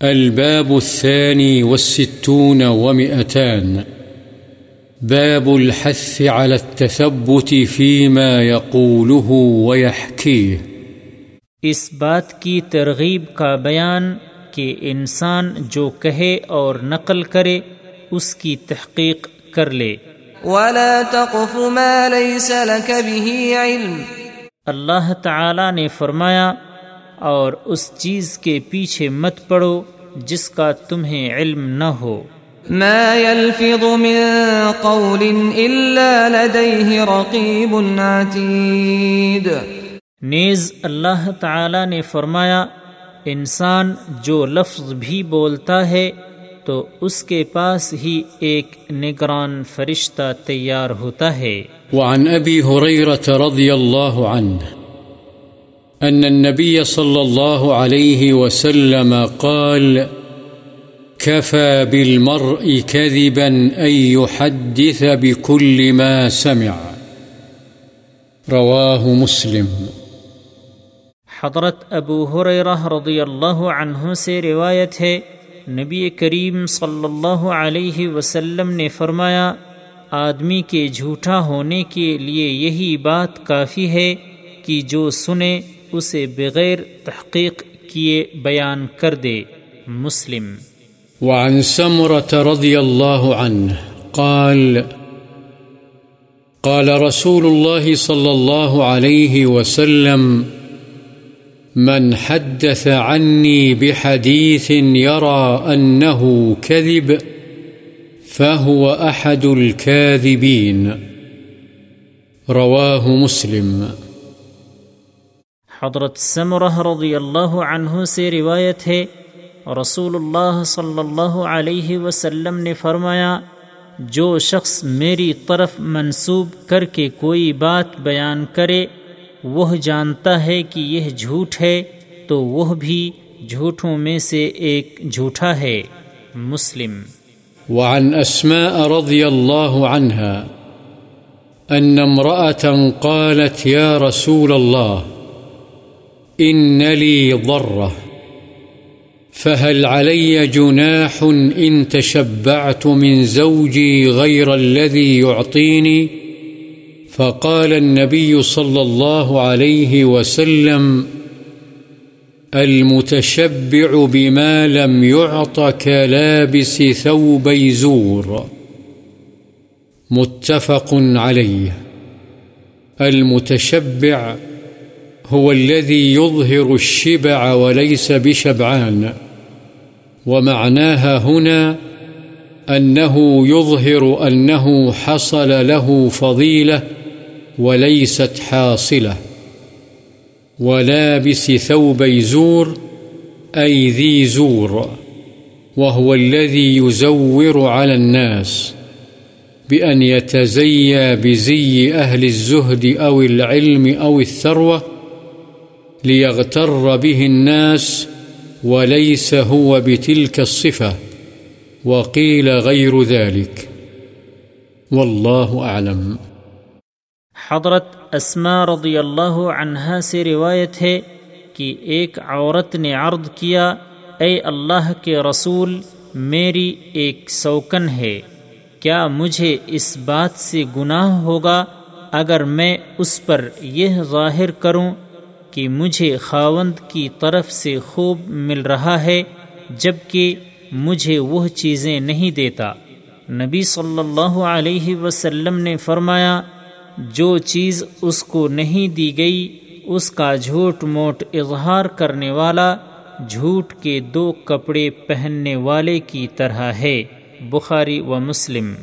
الباب الثاني والستون ومئتان. باب الحث على التثبت فيما يقوله ويحكيه. اس بات کی ترغیب کا بیان کہ انسان جو کہے اور نقل کرے اس کی تحقیق کر لے۔ ولا تقف ما ليس لك به علم۔ اللہ تعالی نے فرمایا اور اس چیز کے پیچھے مت پڑو جس کا تمہیں علم نہ ہو۔ ما يلفظ من قول الا لديه رقيب عتيد۔ نیز اللہ تعالی نے فرمایا انسان جو لفظ بھی بولتا ہے تو اس کے پاس ہی ایک نگران فرشتہ تیار ہوتا ہے۔ وعن أبي هريرة رضي الله عنه أن النبي صلى الله عليه وسلم قال، كفى بالمرء كذبا أن يحدث بكل ما سمع. رواه مسلم. حضرت ابو حریرہ رضی اللہ عنہ سے روایت ہے، نبی کریم صلی اللہ علیہ وسلم نے فرمایا، آدمی کے جھوٹا ہونے کے لیے یہی بات کافی ہے کہ جو سنے اسے بغیر تحقیق کیے بیان کر دے، مسلم۔ وعن سمرة رضي الله عنه قال قال رسول الله صلى الله عليه وسلم، من حدث عني بحديث يرى أنه كذب، فهو أحد الكاذبين. رواه مسلم۔ حضرت سمرہ رضی اللہ عنہ سے روایت ہے رسول اللہ صلی اللہ علیہ وسلم نے فرمایا، جو شخص میری طرف منسوب کر کے کوئی بات بیان کرے، وہ جانتا ہے کہ یہ جھوٹ ہے، تو وہ بھی جھوٹوں میں سے ایک جھوٹا ہے۔ مسلم۔ وعن أسماء رضي الله عنها أن امرأة قالت يا رسول الله إن لي ضرة. فهل علي جناح إن تشبعت من زوجي غير الذي يعطيني؟ فقال النبي صلى الله عليه وسلم، المتشبع بما لم يعط كلابس ثوبي زور. متفق عليه. المتشبع هو الذي يظهر الشبع وليس بشبعان. ومعناها هنا أنه يظهر أنه حصل له فضيلة وليست حاصلة. ولابس ثوبي زور أي ذي زور، وهو الذي يزور على الناس بأن يتزيى بزي أهل الزهد أو العلم أو الثروة ليغتر به الناس وليس هو بتلك الصفة وقيل غير ذلك. والله أعلم. حضرت اسما رضی اللہ عنہا سے روایت ہے کہ ایک عورت نے عرض کیا، اے اللہ کے رسول، میری ایک سوکن ہے، کیا مجھے اس بات سے گناہ ہوگا؟ اگر میں اس پر یہ ظاہر کروں کہ مجھے خاوند کی طرف سے خوب مل رہا ہے، جبکہ مجھے وہ چیزیں نہیں دیتا۔ نبی صلی اللہ علیہ وسلم نے فرمایا، جو چیز اس کو نہیں دی گئی، اس کا جھوٹ موٹ اظہار کرنے والا جھوٹ کے دو کپڑے پہننے والے کی طرح ہے۔ بخاری و مسلم۔